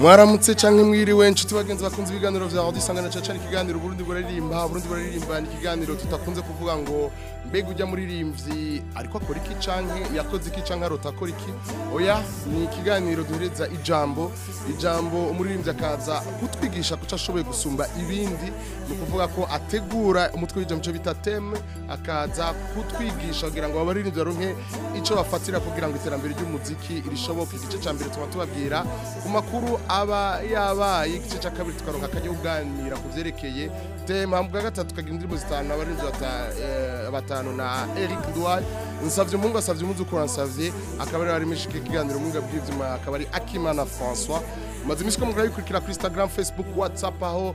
mwaramutse cyangwa mwiriwe inshuti bagenzi bakunze ibiganiro bya audio sangana caca ikiganiro Burundi buraririmba Burundi buraririmba ni ikiganiro tutakunze kuvuga ngo mbega ujya muri rimvi ariko akora iki canke yakoze iki canke arota akora iki oya ni ikiganiro duhereza ijambo ijambo umuririmbyi akaza kutwigisha kuco ashoboye gusumba ibindi ni ukuvuga ko ategura umutwe w'ijambo cyo bita teme akaza kutwigisha kugira ngo abaririmbyi baronke icyo bafatira kugira ngo iterambere ry'umuziki irishoboke igice ca mbere tuba tubabwira ku makuru aba yabaye igice ca kabiri tukaronka akajya kuganira ku vyerekeye teme hambwa gatatu tukagira indirimbo zitanu abaririmbyi bata eh, isano na Eric Dual nsabye umungu asabye umunzu kuransavye akaba ari ari mishike kiganiro umungu akaba ari Akimana François maze iminsi ko bikurikira kuri instagram facebook whatsapp aho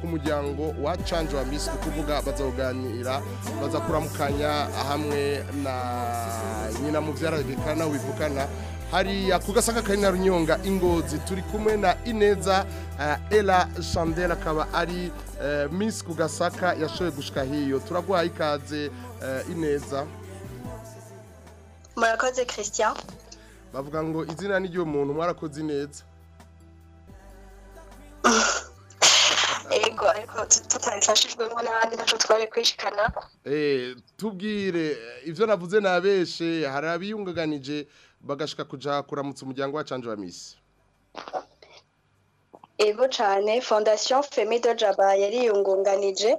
ku muryango wa canji wa misi kuvuga bazawuganira bazakuramukanya kuramukanya hamwe na nyina mubyara bikana wivukana hariya ku gasaka kari na runyonga ingozi turi kumwe na ineza era eh, shandera akaba ari eh, misi ku gasaka yashoboye gushyika hiyo turaguha ikaze ineza murakoze christian bavuga ngo izina ni ry'umuntu mwarakoze ineza yego ariko tutabifashijwemo n'abandi nacyo twari kwishikana tubwire ibyo navuze ni abeshe hari abiyungaganije bagashaka kujya kuramutsa umuryango wa canje wa misi ego cyane fondasiyo femi do jaba yariyungunganije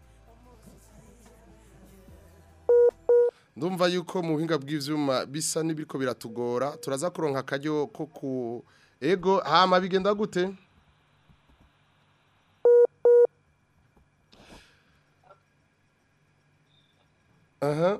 ndumva yuko mu buhinga bw'ibyuma bisa n'ibiriko biratugora turaza kuronka akaryo ko ku ego hama bigenda gute Aha.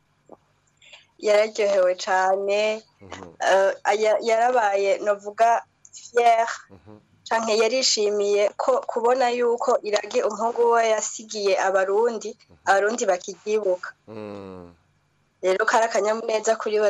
yararyohewe cyane mm-hmm. uh, yarabaye novuga fiyeri mm-hmm. cyane yarishimiye ko kubona yuko irage umuhungu we yasigiye abarundi mm-hmm. abarundi bakibyibuka mm. rero kari akanyamuneza kuri we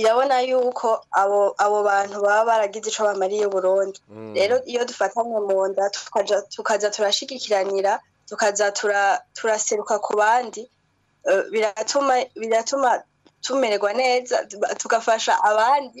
irabona yuko abo bantu baba baragize icyo bamariye burundu mm. rero iyo dufatanye mu nda tukajya turashigikiranira tukaza turaseruka ku bandi eh, biratuma tumererwa neza tugafasha abandi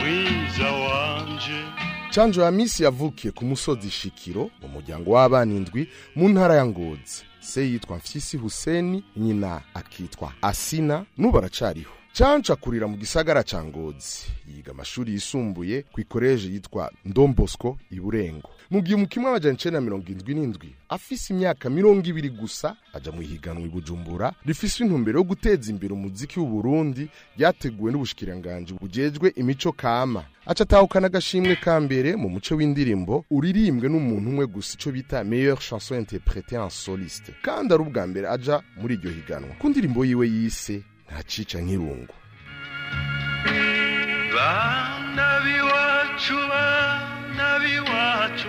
mwiza wanje Chanjo Amisi yavukiye ku musozi Shikiro mu muryango w'abana indwi mu ntara ya Ngozi se yitwa Mfyisi Huseni nyina akitwa Asina n'ubu aracariho canca kurira mu gisagara ca ngozi yiga amashuri yisumbuye ku ikoreje yitwa ndombosco i burengo mu gihe umukimwe w'amajana icenda mirongo indwi n'indwi afise imyaka mirongo ibiri gusa aja mu ihiganwa i bujumbura rifise intumbero yo guteza imbere umuziki w'uburundi ryateguwe n'ubushikiranganji bujejwe imico kama aca atahukana agashimwe ka mbere mu muco w'indirimbo uririmbwe n'umuntu umwe gusa ico bita meilleure chanson interprétée en soliste kandi ari ubwa mbere aja muri iryo higanwa ku ndirimbo yiwe yise ntacica nk'irungu bana b'iwacu bana b'iwacu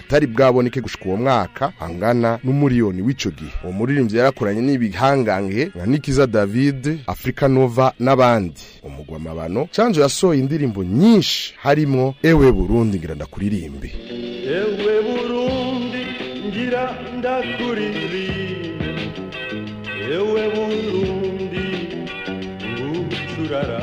atari bwaboneke gushika uwo mwaka angana n'umuriyoni w'ico gihe uwo muririmbyi yarakoranye n'ibihangange nka nikiza david africa nova n'abandi umugwa mabano canjo yasohoye indirimbo nyinshi harimo ewe burundi ngira ndakuririmbe ewe burundi ngira ndakuririmbe yewe burundi ngucurara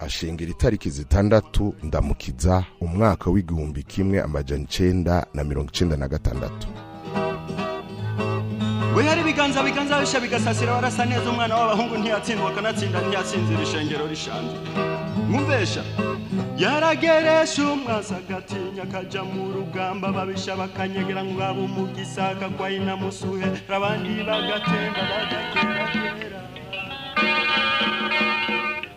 itariki zitandatu ndamukiza umwaka w'igihumbi kimwe amajana 9 na gatandatu. bikanza bikanza bishya bigasasira barasa neza umwana w'abahungu ntiyatsindwa akanatsinda ntiyasinzira ishengero rishangira mwumvesha yarageresha umwasa agatinya akajya mu rugamba babisha bakanyegera ngo babe umugisa akagwaye inamusuhe abandi bagatemba bagateragera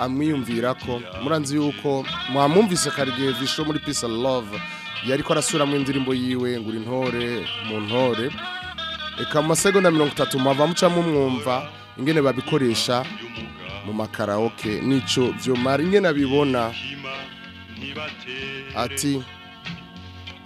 amwiyumvira ko muranzi yuko mwamwumvise karigiye vishu muri peace love yariko arasuramwo indirimbo yiwe ngo intore mu ntore eka mu masegonda mirongo itatu muhava mucamo mwumva ingene babikoresha mu makaraoke nico vyomara ingene abibona ati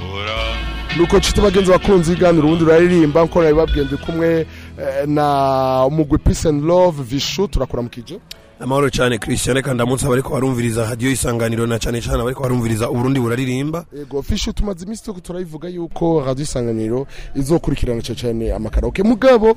hora nuko nshuti bagenzi bakunzi iganira ubundi uraririmba nkora bibabwiye ndi kumwe eh, na umugwi peace and love vishu turakora mu kijo amahoro cyane christian kandi amunsi abariko barumviriza radio isanganiro na cyane cyane abariko barumviriza uburundi buraririmba yego fishu tumaze iminsi toko turayivuga yuko radio isanganiro izokurikirana cyane cyane amakaroke mugabo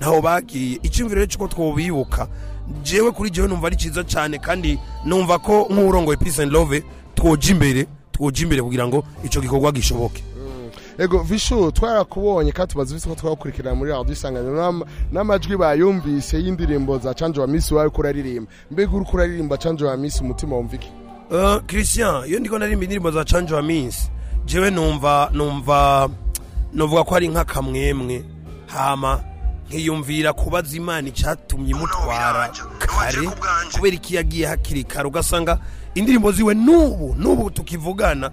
ntaho bagiye icyumviro cy'uko twobibuka jewe kuri jewe numva ari cyiza cyane kandi numva ko nk'urongoye peace and love twoja imbere twoja imbere kugira ngo icyo gikorwa gishoboke ego vishu twarakubonye kandi tumaze iminsi ko twakurikirana muri radiyo isanganiro n'amajwi bayumvise y'indirimbo za canje wa misi wawe kuraririmba mbega uri kuraririmba canje wa misi umutima wumva iki eh, christian iyo ndiko narimba indirimbo za canje wa misi jewe numva numva nuvuga ko ari nk'akamwemwe hama nkiyumvira kubaza imana icyatumye imutwara kare kubera iki yagiye hakiri kare ugasanga indirimbo ziwe n'ubu n'ubu tukivugana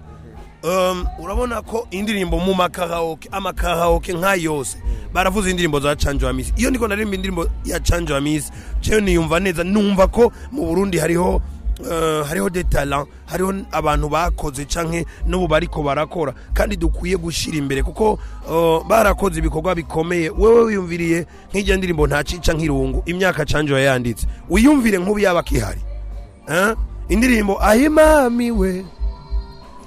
Um, urabona ko indirimbo mu makahawoke amakahawoke nka yose baravuze indirimbo za canjo wa misi iyo ndiko naririmba indirimbo ya canjo wa misi cewe niyumva neza numva ko mu burundi hariho uh, hariho detara hariho abantu bakoze canke n'ubu bariko barakora kandi dukwiye gushyira imbere kuko uh, barakoze ibikorwa bikomeye wowe wiyumviriye nk'ijya ndirimbo ntacica nk'irungu imyaka canjo yayanditse wiyumvire nk'ubu yaba akihari eh? indirimbo ahimamiwe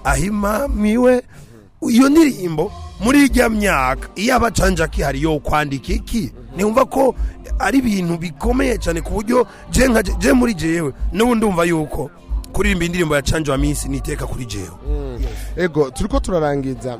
Ahima ahimamiwe iyo ndirimbo muri ijya myaka iyo abacanja kihariye yo kwandika iki ntiwumva ko ari ibintu bikomeye cyane ku buryo je muri jewe n'ubu ndumva yuko kuririmba indirimbo ya canja wa minsi niteka kuri jewe mm. ego turi ko turarangiza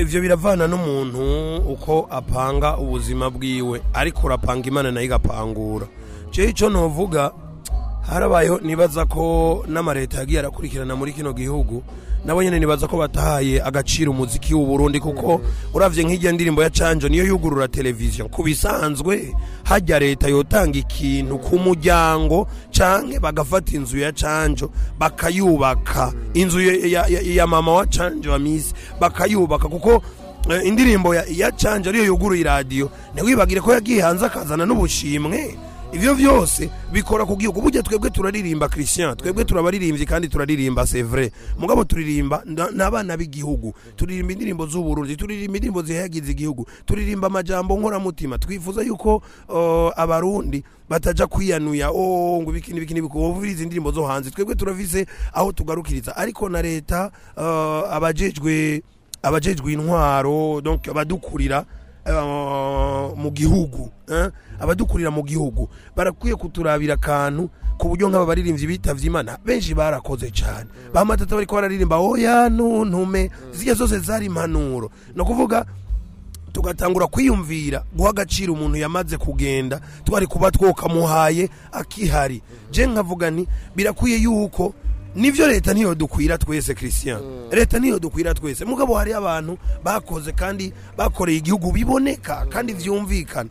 ibyo biravana n'umuntu uko apanga ubuzima bwiwe ariko urapanga imana nayo igapangura cyo icyo ntuvuga harabayeho nibaza ko n'amareta yagiye arakurikirana muri kino gihugu nabo nyine nibaza ko batahaye agaciro umuziki w'u Burundi kuko uravye nk'ijya ndirimbo ya Canjo niyo yugurura televiziyo kubisanzwe hajya leta yotanga ikintu ku muryango canke bagafata inzu ya Canjo bakayubaka inzu ya, mama wa Canjo wa Miss bakayubaka kuko eh, indirimbo ya, ya Canjo ariyo yuguruye radio ntiwibagire ko yagiye hanze akazana n'ubushimwe ibyo byose bikora ku gihugu burya twebwe turaririmba christian twebwe turabaririmbyi kandi turaririmba sevre mugabo turirimba n'abana b'igihugu turirimba indirimbo z'uburundi turirimba indirimbo zihagize igihugu turirimba amajambo nkoramutima twifuza yuko oh, abarundi batajya kwiyanuya oh ngo ibiki n'ibiki n'ibiki uba izi ndirimbo zo hanze twebwe turavize aho tugarukiriza ariko na leta oh, abajejwe abajejwe intwaro donc abadukurira Eh, mu gihugu eh? abadukurira mu gihugu barakwiye kuturabira akantu ku buryo nk'aba baririmbyi bitavye imana benshi barakoze cyane bamatata bariko bararirimba oya ntuntume zirya zose zari impanuro ni ukuvuga tugatangura kwiyumvira guha agaciro umuntu yamaze kugenda twari kuba twokamuhaye akihari je nkavuga nti birakwiye yuko nibyo leta niyo dukwira twese christian mm. leta niyo dukwira twese mugabo hari abantu bakoze kandi bakoreye igihugu biboneka mm. kandi byumvikana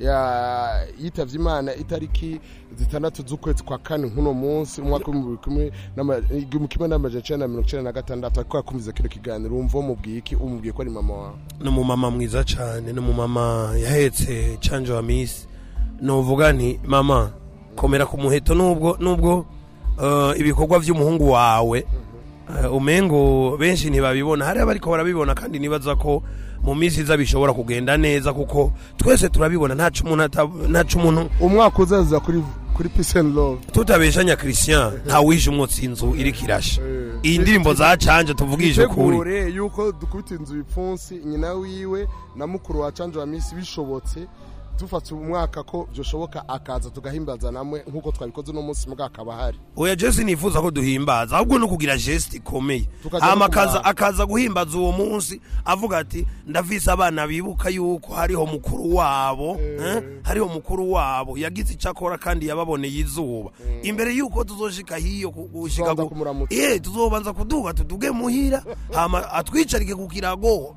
ya yitavye imana itariki zitandatu z'ukwezi kwa kane nk'uno munsi umwaka w'ibihumbi kimwe n'amajana icenda na mirongo icenda na gatandatu ariko yakumviza kino kiganiro umva umubwiye iki umubwiye ko ari mama wawe ni umumama mwiza cyane ni umumama yahetse canjo wa misi uvuga ni mama komera ku muheto nubwo nubwo Eh, ibikorwa by'umuhungu wawe eh, umengo benshi ntibabibona hari abariko barabibona kandi nibaza ko mu minsi iza bishobora kugenda neza kuko twese turabibona ntacu umuntu ntacu umwaka uzaza kuri kuri peace and love tutabeshanya Christian nta wije umwotsi inzu iri kirasha eh. iyi ndirimbo za canje tuvugije ukuri yuko dukubita inzu bipfunsi nyina wiwe na mukuru wa canje wa minsi bishobotse dufatse umwaka ko byoshoboka akaza tugahimbaza namwe nk'uko twabikoze uno munsi mugabo akaba ahari oya jesi nifuza ko duhimbaza ahubwo ni ukugira jesite ikomeye hano akaza guhimbaza uwo munsi avuga ati ndavise abana bibuka yuko hariho mukuru wabo eh. Eh, hariho mukuru wabo yagize icyo akora kandi yababoneye izuba eh. imbere y'uko tuzoshika hiyo gushyika yewe tuzobanza kuduha tuduge muhira atwicarike ku kirago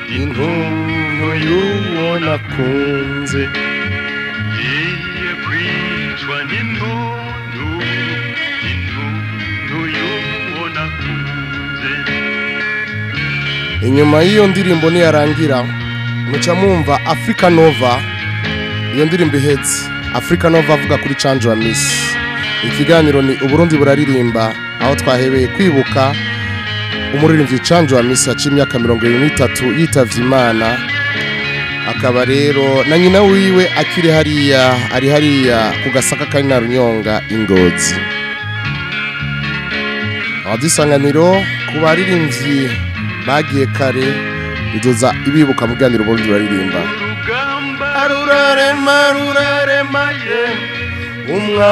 intuntu y'uwo nakunze ugiye kwicwa n'intuntu intuntu y'uwo nakunze inyuma y'iyo ndirimbo niyarangira muca mwumva afurika nova iyo ndirimbo ihetse afurika nova avuga kuri canjura misi ikiganiro ni uburundi buraririmba aho twahebeye kwibuka umuririmbyi wa misaci imyaka mirongo irindwi n'itatu yitavye imana akaba rero na nyina wiwe akiri hariya ari hariya ku gasaka kari na runyonga ingozi abadusanganiro ku baririmbyi bagiye kare biduza ibibuka mu bwaniro ubundi baririmba rurarema ye umwa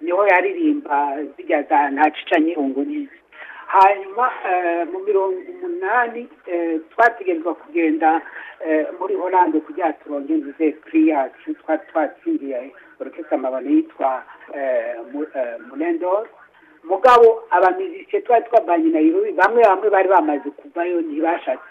niho yaririmba zijya za ntacica nyirungu n'izi hanyuma eh, mu mirongo umunani eh, twategerezwa kugenda eh, muri oranje kugira turonge inzu kuri yacu twari twatsindiye orukesi amabano yitwa murendoro mugabo abamizike twari twavanye na yurubi bamwe bamwe bari bamaze kuvayo ntibashatse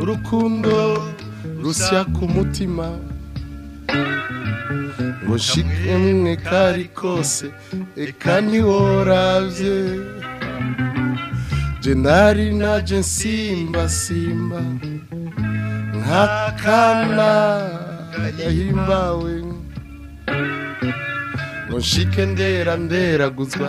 urukundo rusya ku mutima ngo shike mwe kari kose eka ntiworabye jenali naje nsimba simba nk'akana gahimbawe ngo nshike ndera nderaguzwa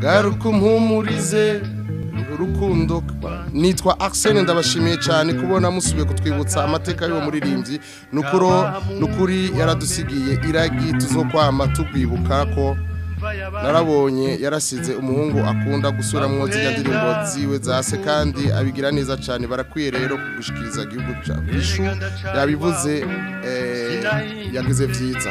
garuka umpumurize urukundo nitwa Arsene ndabashimiye cyane kubona musubiye kutwibutsa amateka y'uwo muririmbyi nukuri yaradusigiye iragi tuzokwama tubwibuka ko narabonye yarasize umuhungu akunda gusuramwo ziriya ndirimbo ziwe zase kandi abigira neza cyane barakwiye rero kugushikiriza igihugu cy'ishu yabivuze eh, yagize byiza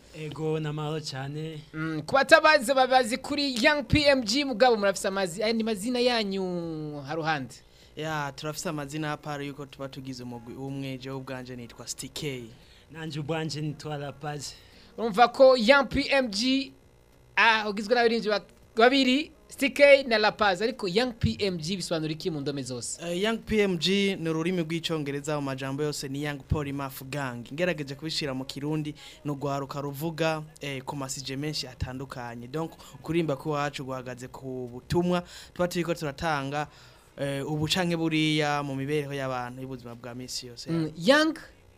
ego ni amahoro cyane mm, ku batabazi babazi kuri yang pmg mugabo murafise andi mazina yanyu haruhande ya turafise amazina hapara yuko tuba tugize umugwi umwe jewe ubwanje nitwa stikey nanjye ubwanje nitwa rapaze urumva ko yang pmg ah ugizwe n'abarinzi babiri CK na La Paz ariko Young PMG bisobanura iki mu ndome zose uh, Young PMG ni ururimi rw'icyongereza mu majambo yose ni Young Polymath Gang ngerageje kubishira mu kirundi no gwaruka ruvuga eh, ku masije menshi atandukanye donc kurimba ko wacu guhagaze ku butumwa tuba turiko turatanga eh, ubucanke buriya mu mibereho y'abantu y'ubuzima bwa misi yose mm, Young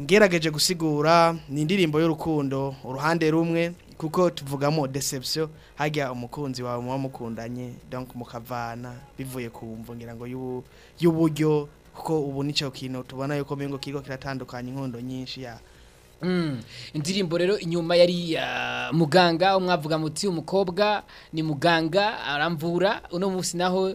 ngerageje gusigura ni indirimbo y'urukundo uruhande rumwe kuko tuvugamo deception hajya umukunzi wawe muba mukundanye donc mukavana bivuye ku mvungira ngo y'uburyo kuko ubu nicyo kintu tubona yuko mbingo kiriko kiratandukanye inkondo nyinshi ya mm. indirimbo rero inyuma yari muganga umwavuga muti umukobwa ni muganga aramvura uno munsi naho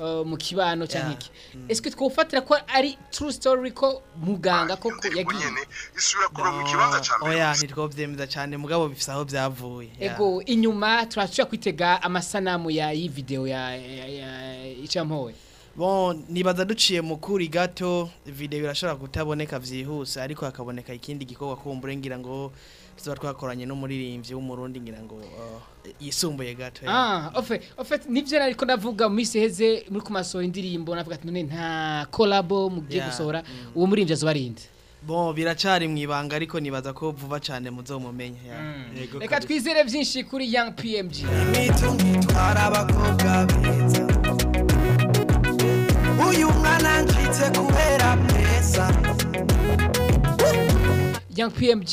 eh, mu kibano cyangwa iki mm. ese twafatira ko ari true story ko muganga ah, koko yagiye cyane oya ntitwobyemeza cyane mugabo bifite aho byavuye ego inyuma turacyo ushaka kwitega amasanamu ya iyi videwo ya icampowe bon nibaza duciye mu kuri gato video irashobora kutaboneka vyihuse ariko akaboneka ikindi gikorwa kumbure ngira ngo tuba twakoranye n'umuririmbyi w'umurundi ngira ngo oh, yisumbuye gato eh. ah ofe ofe nivyo ariko ndavuga mu heze muri kumasohora indirimbo navuga ati none nta collabo mugiye gusohora mm. uwo murimbyi azobarinde bo biracari mu ibanga ariko nibaza ko vuba cyane muzomumenye mm. reka twizere byinshi kuri young pmg uyu mwana njitse kubera pesa young pmg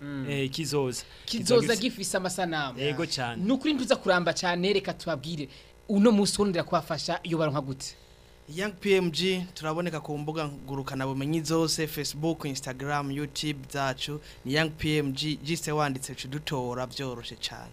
hmm. eh, kizoza kizoza gifise amasanamu yego cyane ni ukuri ntuza kuramba cyane reka tubabwire uno munsi wundi kuhafasha iyo baronka gute Young PMG turaboneka ku mbuga ngurukana bumenyi zose Facebook, Instagram, YouTube zacu ni Young PMG gise wanditse cudutora byoroshe cyane.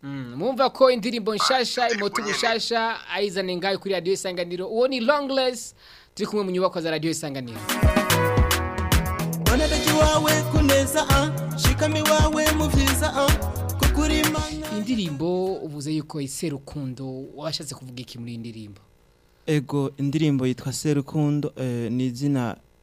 hmm, mwumva ko indirimbo nshasha imoto gushasha ayizane ngayo kuri radiyo isanganiro uwo ni longiresi turi kumwe mu nyubako za radiyo isanganiro ah, ah, indirimbo uvuze yuko iserukundo washatse kuvuga iki muri indirimbo ego indirimbo yitwa serukundo eh, ni izina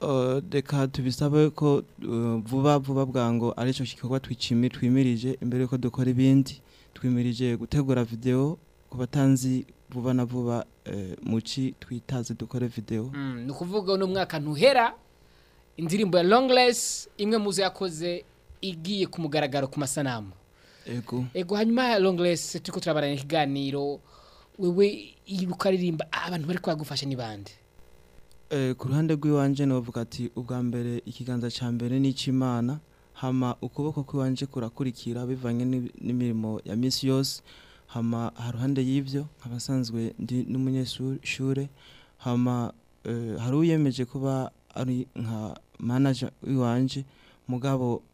oh, reka tubisabe ko eh, vuba vuba bwango aricyo gikorwa twicimi twimirije imbere yuko dukora ibindi twimirije gutegura video ku batanzi vuba na vuba eh, muci twitaze dukore video: mm, ni ukuvuga uno mwaka ntuhera indirimbo ya longiresi imwe muzo yakoze igiye ku mugaragaro ku masanamu ego hanyuma longless turi kuturabana ikiganiro wewe ukaririmba ah, abantu bari kwagufasha ni bande eh, ku ruhande rw'iwanje nabavuga ati ubwa mbere ikiganza cya mbere ni icy'imana hama ukuboko kw'iwanje kurakurikira bivanye n'imirimo ya minsi yose hama haruhande y'ibyo nkaba asanzwe ndi n'umunyeshuri hama eh, hari uyemeje kuba ari nka manager iwanje mugabo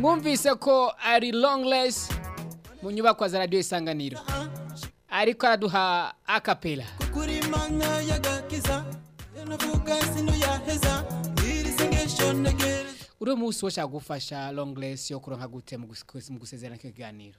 mwumvise ko ari resi mu nyubako za radiyo isanganiro ariko araduha akapera uriya munsi wo gufasha resi yo kuronka gute mu gusezerana k'ibiganiro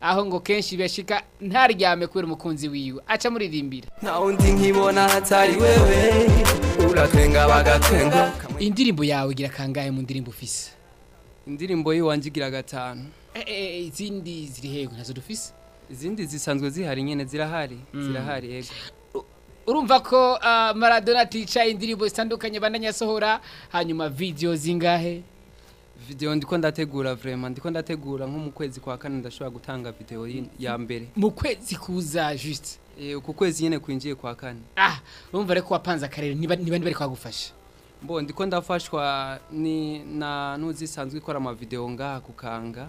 aho ngo kenshi biyashyika ntaryame kubera umukunzi wiwe aca muririmbira nta wundi nkibona hatari wewe uratwenga bagatwenga indirimbo yawe igira kangahe mu ndirimbo ufise indirimbo yiwanjye igira gatanu eh, eh, eh, izindi ziri hego nazo dufise izindi zisanzwe zihari nyine zirahari mm. zirahari yego urumva ko ah, maradona aticaye indirimbo zitandukanye bananyasohora hanyuma video zingahe video ndiko ndategura vraiment ndiko ndategura nko mu kwezi kwa kane ndashobora gutanga video ya mbere mu kwezi kuza juste eh, ku kwezi nyine kwinjiye kwa kane ah urumva rero ko wapanze akarere niba niba bari kwagufasha mbo ndiko ndafashwa ni na ntuzisanzwe ikora amavideo ngaha kukanga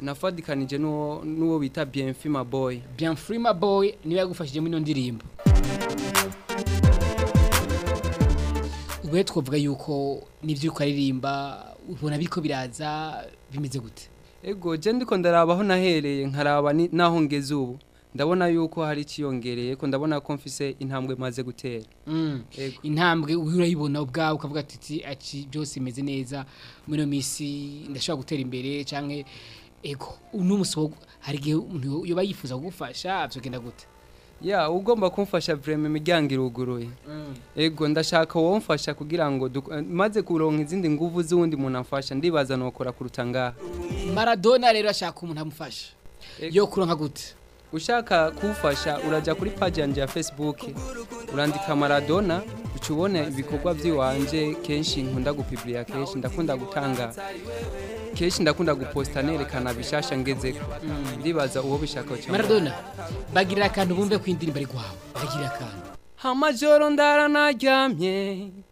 nafadikanije n'uwo bita bienfima boy bienfima boy niwe yagufashije muri ino ndirimbo ubu rero twavuga yuko n'ibyo uri kuririmba ubona biriko biraza bimeze gute ego je ndiko ndarabaho nahereye nkaraba naho ngeze ubu ndabona yuko hari ikiyongereye ko ndabona ko mfise intambwe maze gutera mm. intambwe urayibona ubwawe ukavuga ati byose meze neza muri iyo minsi ndashobora gutera imbere cyangwa ego unumunsi hari igihe yoba yifuza kugufasha byogenda gute ya ugomba kumfasha vreme imiryango iruguruye mm. ego ndashaka womfasha kugira ngo eh, maze kuronka izindi nguvu z'undi muntu amfasha ndibaza nokora kuruta ngaha maradona rero ashaka umuntu amufasha yo kuronka gute ushaka kufasha urajya kuri paji yanjye ya facebook urandika maradona uca ubona ibikorwa by'iwanje kenshi nkunda gupiburiya kenshi ndakunda gutanga kenshi ndakunda guposta nerekana bishasha ngeze hmm, ndibaza uwo bishaka cyane Maradona bagirira akantu bumve ku indirimbo ari kwawe bagirira akantu amajoro ndaranaryamye